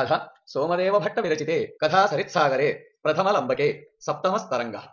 अथ सोमदेव भट्ट विरचिते कथा सरित्सागरे प्रथमलम्बके सप्तमस्तरङ्गः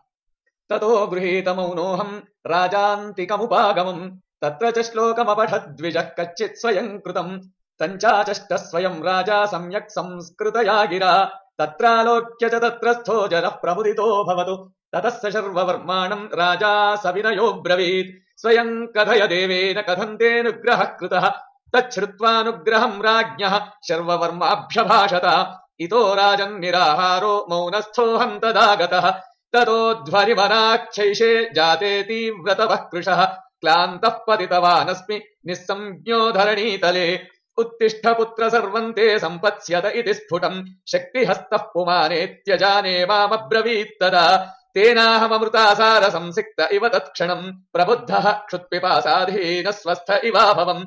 ततो गृहीतमौनोऽहम् राजान्तिकमुपागमम् तत्र च श्लोकमपठद्विजः कच्चित् स्वयम् कृतम् तञ्चाचष्ट स्वयम् राजा सम्यक् संस्कृतया गिरा तत्रालोक्य च तत्रस्थो जनः प्रमुदितो भवतु ततः स शर्ववर्माणम् राजा सविनयो ब्रवीत् स्वयम् कथय देवेन कथम् तेऽनुग्रहः कृतः तच्छ्रुत्वानुग्रहम् राज्ञः शर्ववर्माभ्यभाषत। इतो राजन्निराहारो मौनस्थोऽहम् तदा गतः ततो ध्वरिवनाक्षैषे जाते तीव्रतपः कृशः। क्लान्तः पतितवानस्मि निःसंज्ञो धरणीतले। उत्तिष्ठ पुत्र सर्वम् ते सम्पत्स्यत इति स्फुटम्। शक्तिहस्तः पुमानेत्यजाने मामब्रवीत्तदा तेनाहममृतासार संसिक्त इव तत्क्षणम्। प्रबुद्धः क्षुत्पिपासाधीन स्वस्थ इवाभवम्।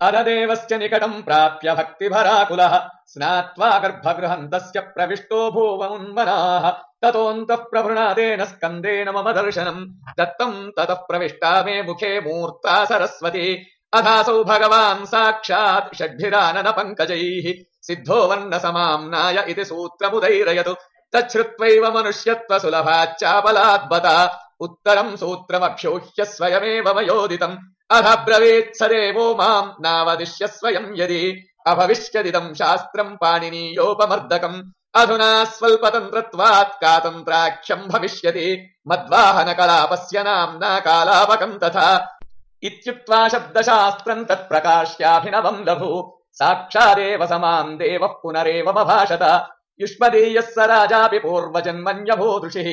अरदेवस्य निकटम् प्राप्य भक्तिभराकुलः, स्नात्वा गर्भगृहम् तस्य प्रविष्टो भूवमुन्मनाः। ततोऽन्तः प्रभृणादेन स्कन्देन मम दर्शनम् दत्तम् ततः प्रविष्टा मे मुखे मूर्ता सरस्वती। अथासौ भगवान् साक्षात् षड्भिरानन पङ्कजैः सिद्धो वर्ण समाम्नाय इति सूत्रमुदैरयतु। तच्छ्रुत्वैव मनुष्यत्व सुलभाच्चापलाद्बता उत्तरम् सूत्रमभ्यूह्य स्वयमेव मयोदितम्। अथ ब्रवीत् स देवो माम् नावदिश्य स्वयम् यदि। अभविष्यदिदम् शास्त्रम् पाणिनीयोपमर्दकम् अधुना स्वल्पतन्त्रत्वात् कातन्त्राख्यम् भविष्यति। मद्वाहनकलापस्य नाम्ना कालापकम् तथा। इत्युक्त्वा शब्दशास्त्रम् तत्प्रकाश्याभिनवम् लभु साक्षादेव समाम् देवः पुनरेवमभाषत युष्मदीयः स राजापि पूर्वजन्मन्यभूदृशिः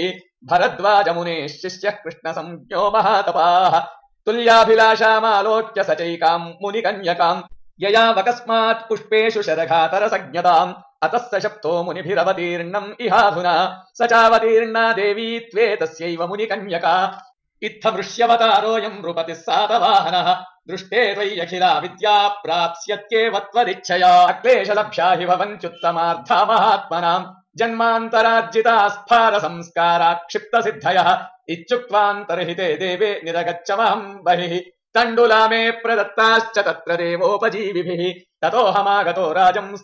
भरद्वाजमुनेः शिष्यः कृष्णसंज्ञो महातपाः तुल्याभिलाषामालोक्य स चैकाम् मुनिकन्यकाम्। ययावकस्मात् पुष्पेषु शरघातरसज्ञताम्। अतः स शप्तो मुनिभिरवतीर्णम् इहाधुना। स चावतीर्णा देवी त्वे तस्यैव मुनिकन्यका। इत्थमृष्यवतारोऽयम् नृपतिः सातवाहनः। दृष्टे त्वय्यखिला विद्या प्राप्स्यत्येव त्वदिच्छया क्लेशलभ्या हि भवन्त्युत्तमार्था महात्मनाम्। जन्मान्तरार्जिता स्फार संस्कारा क्षिप्तसिद्धयः इत्युक्त्वान्तर्हिते देवे निरगच्छमहम् बहिः। तण्डुला मे प्रदत्ताश्च तत्र देवोपजीविभिः। ततोऽहमागतो राजम्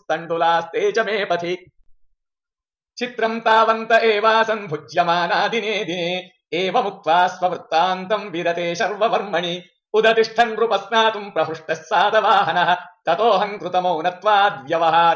च मे पथि। चित्रम् तावन्त एवासन् भुज्यमाना दिने। दिने एवमुक्त्वा स्ववृत्तान्तम् विरते शर्ववर्मणि। उदतिष्ठन् नृपस्नातुम् प्रहृष्टः सातवाहनः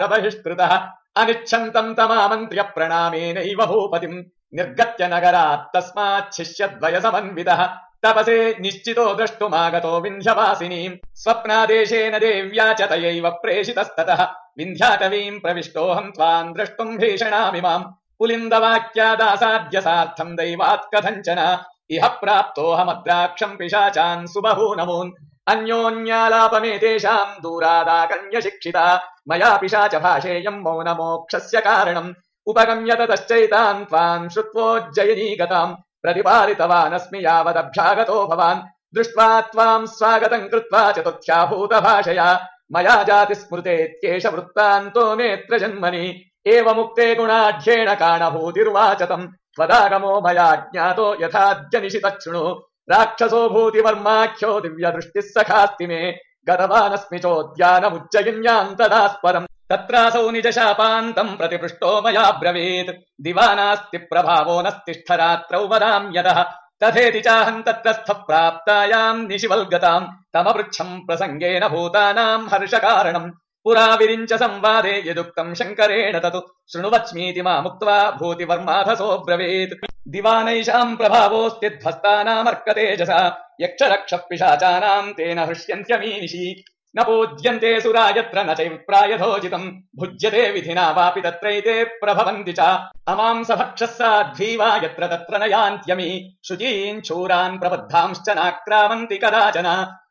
बहिष्कृतः अनिच्छन्तम् तमामन्त्र्य प्रणामेनैव भूपतिम्। निर्गत्य नगरात् तस्मात् शिष्यद्वयसमन्वितः। तपसे निश्चितो द्रष्टुमागतो विन्ध्यवासिनीम्। स्वप्नादेशेन देव्या च तयैव प्रेषितस्ततः। विन्ध्याटवीम् प्रविष्टोऽहम् त्वाम् द्रष्टुम् भीषणामिमाम् पुलिन्दवाक्यादासाद्य सार्थम् दैवात् कथञ्चन। इह प्राप्तोऽहमद्राक्षम् पिशाचान् सुबहूनमून्। अन्योन्यालापमेतेषाम् दूरादाकन्यशिक्षिता। मया पिशाच भाषेयम् मौनमोक्षस्य कारणम्। उपगम्य ततश्चैतान् त्वाम् श्रुत्वोज्जयिनीगताम् प्रतिपालितवानस्मि यावदभ्यागतो भवान्। दृष्ट्वा त्वाम् स्वागतम् कृत्वा चतुर्थ्याभूत भाषया मया जातिस्मृतेत्येष वृत्तान्तो मेऽत्र जन्मनि एवमुक्ते गुणाढ्येण काणभूतिर्वाचतम्। त्वदागमो मया ज्ञातो यथाद्य निशितच्छृणु राक्षसो भूतिवर्माख्यो दिव्यदृष्टिः सखास्ति मे। गतवानस्मि चोद्यानमुज्जयिन्याम् तदास्परम् तत्रासौ निजशापान्तम् प्रतिपृष्टो मया ब्रवीत्। दिवा नास्ति प्रभावो नस्तिष्ठ रात्रौ वदाम्यतः तथेति चाहम् तत्रस्थ प्राप्तायाम् निशिवल्गताम् तमपृच्छम् प्रसङ्गेन भूतानाम् हर्षकारणम् पुरा विरिञ्च संवादे यदुक्तम् शङ्करेण ततु। शृणुवच्मीति मामुक्त्वा भूतिवर्माधसो ब्रवीत्। दिवानैषाम् प्रभावोऽस्ति ध्वस्तानामर्कतेजसा यक्षरक्षः पिशाचानाम् तेन हृष्यन्त्यमीनिषि न पूज्यन्ते सुरा यत्र न चैप्रायधोजितम् भुज्यते विधिना वापि तत्रैते प्रभवन्ति च। अमांसभक्षः साध्वी वा यत्र तत्र न यान्त्यमी। शुचीन् शूरान् प्रबद्धांश्च नाक्रामन्ति कदाचन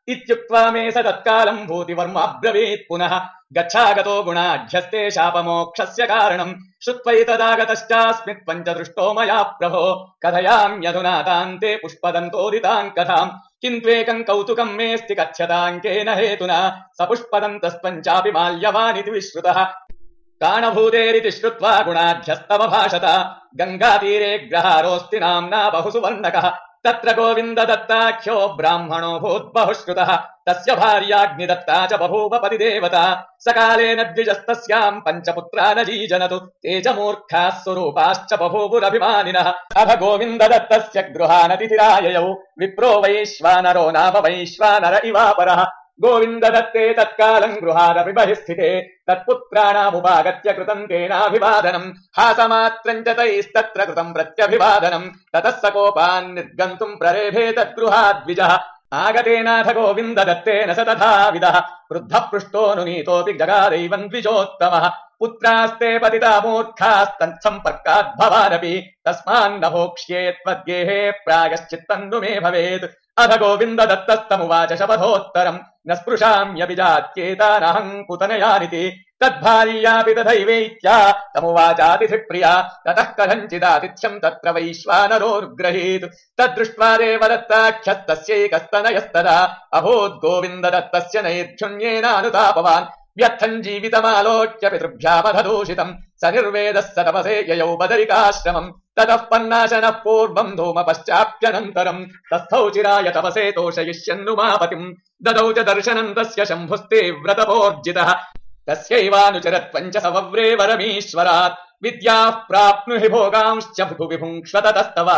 इत्युक्त्वा मे स तत्कालम् भूतिवर्माब्रवीत् पुनः गच्छागतो गुणाढ्यस्ते शापमोक्षस्य कारणम्। श्रुत्वैतदागतश्चास्मि त्वम् च दृष्टो मया प्रभो कथयाम्यधुना तान्ते पुष्पदन्तोदिताम् कथाम्। किन्त्वेकम् कौतुकम् मेऽस्ति कथ्यताङ्केन हेतुना। स पुष्पदन्तस्त्वञ्चापि माल्यवानिति विश्रुतः। काणभूतेरिति श्रुत्वा गुणाढ्यस्तमभाषत गङ्गातीरे ग्रहारोऽस्ति नाम्ना बहु सुवर्णकः तत्र गोविन्द दत्ताख्यो ब्राह्मणो भूद्बहुश्रुतः तस्य भार्याग्निदत्ता च बभूव पतिदेवता, सकालेन द्विजस्तस्याम् पञ्चपुत्रा न जीजनतु ते च मूर्खाः स्वरूपाश्च बभूवुरभिमानिनः। अथ गोविन्द दत्तस्य गृहानतिथिराययौ, विप्रो वैश्वानरो नाम वैश्वानर इवापरः। गोविन्द दत्ते तत्कालम् गृहादपि बहिः स्थिते तत्पुत्राणामुपागत्य कृतम् तेनाभिवादनम् हासमात्रम् च तैस्तत्र कृतम् प्रत्यभिवादनम् ततः स कोपान् निर्गन्तुम् प्ररेभे तद्गृहाद्विजः। आगतेनाथ गोविन्द दत्तेन स तथाविदः वृद्धः पृष्टोऽनुनीतोऽपि जगादैवम् द्विजोत्तमः। पुत्रास्ते पतिता मूर्खास्तत्सम्पर्कात् भवानपि तस्मान्न भोक्ष्ये त्वद्गेहे प्रायश्चित्तम् मे भवेत्। अथ गोविन्द दत्तस्तमुवाच शपथोत्तरम्। न स्पृशाम्यपि जात्येतानहम् कुतनयानिति तद्भार्यापि तथैवेत्या तमुवाचातिथिप्रिया। ततः कथञ्चिदातिथ्यम् तत्र वैश्वानरोर्ग्रहीत् तद्दृष्ट्वा देवदत्ताख्यस्तस्यैकस्तनयस्तदा। अभूत् गोविन्द दत्तस्य व्यर्थम् जीवितमालोच्य पितृभ्यामधदूषितम् स निर्वेदः स तपसे ययौ बदरिकाश्रमम् ततः पन्नाशनः पूर्वम् धूम पश्चाप्यनन्तरम् तस्थौ चिराय तपसे तोषयिष्यन्नुमापतिम् ददौ च दर्शनम् तस्य शम्भुस्ते व्रतपोर्जितः तस्यैवानुचरत्वम् च स वव्रे वरमीश्वरात् विद्याः प्राप्नुहि भोगांश्च भुभि भुङ्क्ष्वततस्तव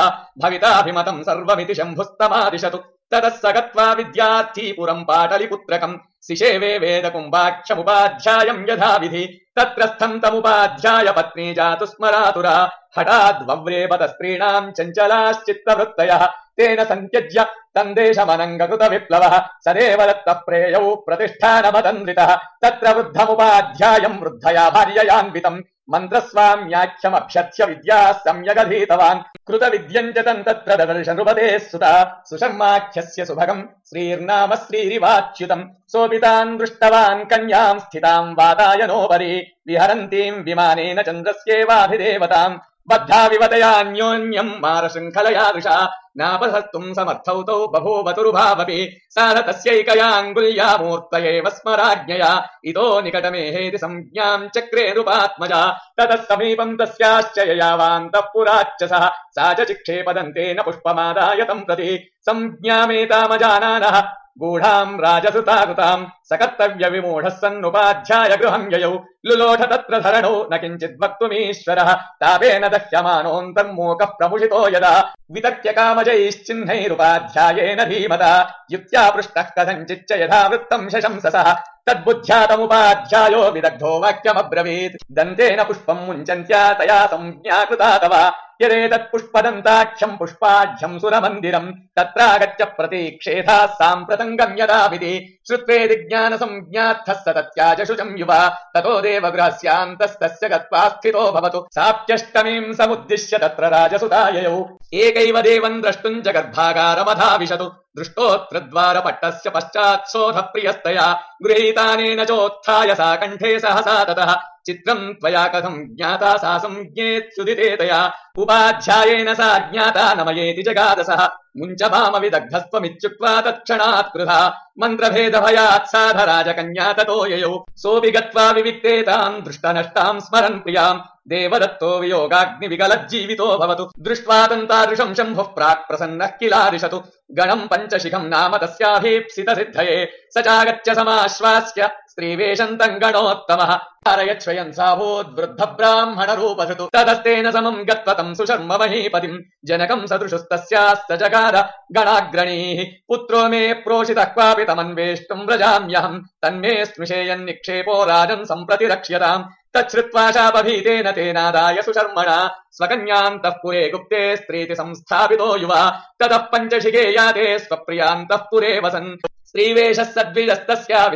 भविताभिमतम् सर्वमिति शम्भुस्तमादिशतु ततः स गत्वा विद्यार्थी पुरम् पाटलिपुत्रकम्। सिषेवे वेदकुम्बाक्षमुपाध्यायम् यथाविधि। तत्रस्थम् तमुपाध्याय पत्नी जातु स्मरातुरा। हठाद्वव्रेपतस्त्रीणाम् चञ्चलाश्चित्तवृत्तयः। तेन सन्त्यज्य तन्देशमनङ्गकृत विप्लवः सदेव दत्तः प्रेयौ प्रतिष्ठानमतन्द्रितः तत्र वृद्धमुपाध्यायम् वृद्धया भार्ययान्वितम्। मन्त्रस्वाम्याख्यमभ्यर्थ्य विद्या सम्यगधीतवान्। कृतविद्यम् च तम् तत्र ददर्श नृपते सुता सुषम्माख्यस्य सुभगम्। श्रीर्नाम श्रीरिवाच्युतम्। सोऽपि तान् दृष्टवान् कन्याम् स्थिताम् वातायनोपरि। विहरन्तीम् विमानेन चन्द्रस्येवाभिदेवताम् बद्धा विवतयान्योन्यम् मारशृङ्खलया दृशा नापहर्तुम् समर्थौ तौ बभूवतुरुभावपि सा न तस्यैकयाङ्गुल्या मूर्तयेव स्मराज्ञया इतो निकटमेहेति संज्ञाम् चक्रेरुपात्मजा ततः समीपम् तस्याश्च ययावान्तः पुराच्च सः सा च चिक्षेपदन्तेन पुष्पमादाय प्रति। संज्ञामेतामजानानः। गूढाम् राजसुताकृताम् सकर्तव्य विमूढः सन्नुपाध्याय गृहम् ययौ। लुलोठ तत्र धरणौ न किञ्चित् वक्तुमीश्वरः। तापेन दह्यमानोऽन्तर्मूकः प्रमुषितो यदा। वितर्क्य कामजैश्चिह्नैरुपाध्यायेन धीमता। युक्त्या पृष्टः कथञ्चिच्च यथा वृत्तम् शशंससः। तद्बुद्ध्यातमुपाध्यायो विदग्धो वाक्यमब्रवीत्। दन्तेन पुष्पम् मुञ्चन्त्या तया संज्ञा कृता तव। यदेतत् पुष्पदन्ताक्षम् पुष्पाढ्यम् सुरमन्दिरम् तत्रागच्छ प्रतीक्षेथा साम्प्रतम् गम्यतामिति श्रुत्वेदि ज्ञानसंज्ञार्थः स तत्याज शुचम् युवा, ततो देवगृहस्यान्तस्तस्य गत्वा स्थितो भवतु। साप्यष्टमीम् समुद्दिश्य तत्र राजसुताययौ एकैव देवम् द्रष्टुम् च गर्भागारमधाविशतु दृष्टोऽत्र द्वारपट्टस्य पश्चात् सोऽध प्रियस्तया गृहीतानेन चोत्थाय सा कण्ठे सहसा ततः। चित्रम् त्वया कथम् ज्ञाता सा संज्ञेत् सुदितेतया उपाध्यायेन सा ज्ञाता नमयेति जगादसः। मुञ्च मामविदग्धस्त्वमित्युक्त्वा तत्क्षणात् कृधा। मन्त्रभेदभयात् साध राजकन्या ततो ययौ। सोऽपि गत्वा विविक्तेताम् दृष्टनष्टाम् स्मरन् प्रियाम्। देवदत्तो वियोगाग्निविकलज्जीवितो भवतु। दृष्ट्वा तन्तादृशम् शम्भुः प्राक् प्रसन्नः किलादिशतु गणम् पञ्चशिखम् नाम तस्याभीप्सितसिद्धये। स चागत्य समाश्वास्य स्त्रीवेशन्तम् गणोत्तमः। कारयच्छयन् साभूद्वृद्ध ब्राह्मण तदस्तेन समम् गत्वतम् सुशर्म महीपतिम्। जनकम् सदृशस्तस्यास्त जगाद गणाग्रणीः। पुत्रो मे प्रोषितः क्वापि तमन्वेष्टुम् व्रजाम्यहम्। तन्मे स्मृशेयन्निक्षेपो राजन् सम्प्रति रक्ष्यताम् तच्छ्रुत्वा शापभीतेन तेनादाय सुशर्मणा। स्वकन्यान्तः पुरे गुप्ते स्त्रीति संस्थापितो युवा। ततः पञ्चशिखे याते स्वप्रियान्तः पुरे वसन्। स्त्रीवेषः सद्विजस्तस्या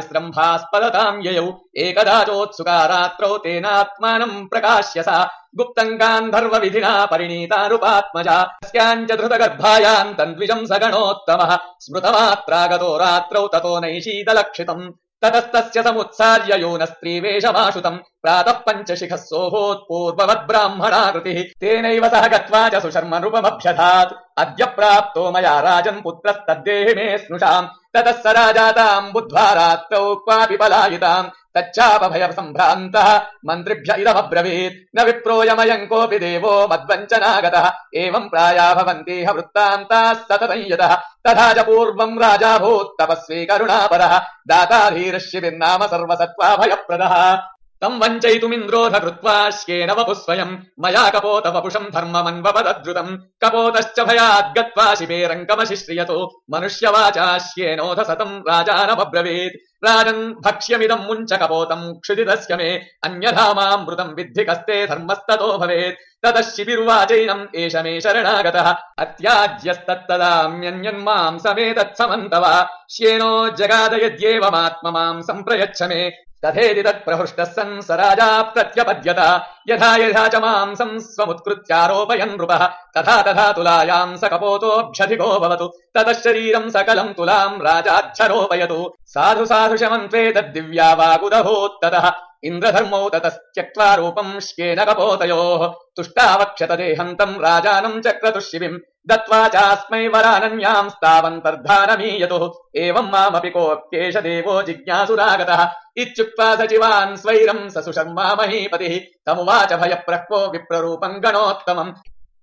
ययौ। एकदा चोत्सुकारात्रौ तेनात्मानम् प्रकाश्य सा। गुप्तम् गान्धर्वविधिना परिणीतानुपात्मजा। तस्याम् च धृतगर्भायाम् तन्द्विजम् सगणोत्तमः। स्मृतमात्रागतो रात्रौ ततो नैशीतलक्षितम्। ततस्तस्य समुत्सार्य यो न स्त्रीवेषमाशुतम् प्रातः पञ्चशिखः सोऽभूत्पूर्ववद्ब्राह्मणाकृतिः तेनैव सह गत्वा च सुशर्म नृपमभ्यधात् अद्य प्राप्तो मया राजन् पुत्रस्तद्देहि मे स्नुषाम्। ततः स राजाताम् बुद्ध्वा रात्रौ क्वापि पलायिताम् तच्चापभय सम्भ्रान्तः मन्त्रिभ्य इदमब्रवीत्। न विप्रोयमयम् कोऽपि देवो मद्वञ्चनागतः। एवम् प्राया भवन्तीह वृत्तान्ताः सततं यतः तथा च पूर्वम् राजा भूत् तपस्वी करुणापरः। दाताधीरशिबिर्नाम सर्वसत्त्वाभयप्रदः। तम् वञ्चयितुमिन्द्रोध कृत्वा श्येन वपुः स्वयम् मया कपोत वपुषम् धर्ममन्वपदद्रुतम्। कपोतश्च भयाद्गत्वा शिबेरङ्कमशिश्रियतो मनुष्यवाचा श्येनोध सतम् राजानमब्रवीत्। राजन् भक्ष्यमिदम् मुञ्च कपोतम् क्षुदितस्य मे अन्यथा मामृतम् विद्धि कस्ते धर्मस्ततो भवेत्। ततः शिबिर्वाचैनम् एष मे शरणागतः। अत्याज्यस्तत्तदाम्यन्यन्माम् समेतत्समन्तव श्येनो जगादयद्येवमात्म माम् सम्प्रयच्छ मे। तथेति तत्प्रहृष्टः सन् स राजा प्रत्यपद्यत। यथा यथा च मांसम् स्वमुत्कृत्यारोपयन् नृपः। तथा तथा तुलायाम् स कपोतोऽभ्यधिको भवतु ततः शरीरम् सकलम् तुलाम् राजाध्यरोपयतु साधु साधु शमन्त्वे तद्दिव्या वागुदभूत्ततः इन्द्रधर्मौ ततस्त्यक्त्वा रूपम् श्येन कपोतयोः तुष्टावक्षत देहन्तम् राजानम् चक्रतुः शिबिम् दत्त्वा चास्मै वरानन्याम् स्तावन्तर्धानमीयतुः एवम् मामपि कोऽप्येष देवो जिज्ञासुरागतः इत्युक्त्वा सचिवान् स्वैरम् स सुशर्मा महीपतिः तमुवाच भयप्रह्वो विप्ररूपम् गणोत्तमम्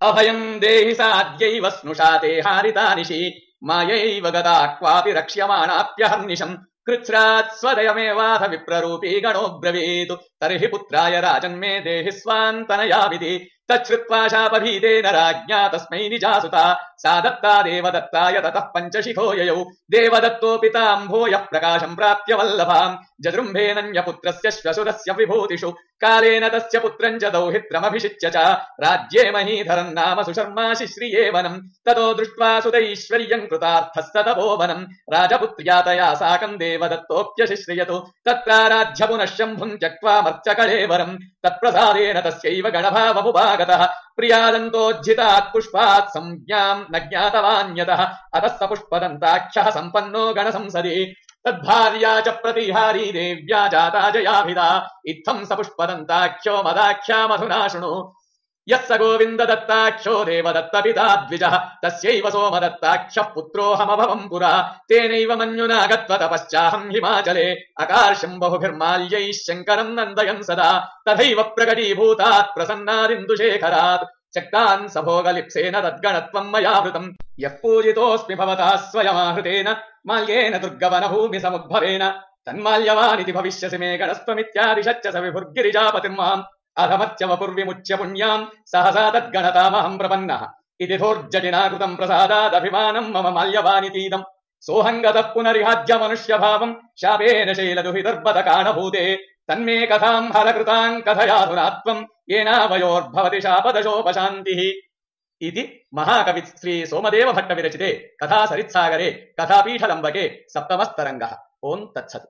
अभयम् देहि साद्यैव स्नुषा ते हारितानिशि मायैव गता क्वापि रक्ष्यमाणाप्यहर्निशम्। कृच्छ्रात् स्वदयमेवाथ विप्ररूपी गणोऽब्रवीत् तर्हि पुत्राय राजन्मे देहि स्वान्तनयाविधि तच्छ्रुत्वा शापभीतेन राज्ञा तस्मै निजासुता। सा दत्ता देवदत्ताय ततः पञ्चशिखो ययौ। देवदत्तो पिताम् भूयः प्रकाशम् प्राप्य वल्लभाम्। जजृम्भेनन्यपुत्रस्य श्वशुरस्य विभूतिषु। कालेन तस्य पुत्रम् च दौहित्रमभिषिच्य च। राज्ये महीधरम् नाम सुशर्मा शिश्रियेवनम् ततो दृष्ट्वा सुतैश्वर्यम् कृतार्थस्ततपोवनम् राजपुत्र्या तया साकम् देवदत्तोऽप्यशिश्रियतु तत्राराध्य पुनः शम्भुम् त्यक्त्वा मर्त्यकलेवरम्। तत्प्रसादेन तस्यैव गणभावमुपागतः प्रियादन्तोज्झितात् पुष्पात् संज्ञाम् न ज्ञातवान्यतः अतः स पुष्पदन्ताख्यः सम्पन्नो गणसंसदि। तद्भार्या च प्रतिहारी देव्या जाता जयाभिदा इत्थम् स पुष्पदन्ताख्यो मदाख्या मधुना शृणु। यः स गोविन्ददत्ताख्यो देवदत्तपिता द्विजः तस्यैव सोमदत्ताख्यः पुत्रोऽहमभवम् पुरा तेनैव मन्युना गत्व तपश्चाहम् हिमाचले अकार्षम् बहुभिर्माल्यैः शङ्करम् नन्दयन् सदा तथैव प्रकटीभूतात् प्रसन्नादिन्दुशेखरात् चक्तान् स भोगलिप्सेन तद्गणत्वम् मया हृतम् यः पूजितोऽस्मि भवतः स्वयमाहृतेन माल्येन दुर्गवनभूमि समुद्भवेन तन्माल्यवानिति भविष्यसि मे गणस्त्वमित्यादिशच्च स विभुर्गिरिजापतिर्माम् అధమత్యమపుర్విముచ్య సహసా తద్గణతామహం ప్రపన్న ఇది ధోర్జటినాకృతం మమ మాల్యవానితీదం సోహంగత పునరిహాద్య మనుష్యభావం శాపేన శైలదుహిదర్భత కాణభూతే తన్మే కథాం హరకృతాం కథయాధురాత్వం ఏనావయోర్భవతి శాపదశోపశాంతి ఇది మహాకవి శ్రీ సోమదేవ భట్ట విరచితే కథా సరిత్సాగరే కథాపీఠలంబకే సప్తమస్తరంగ ఓం తచ్చతు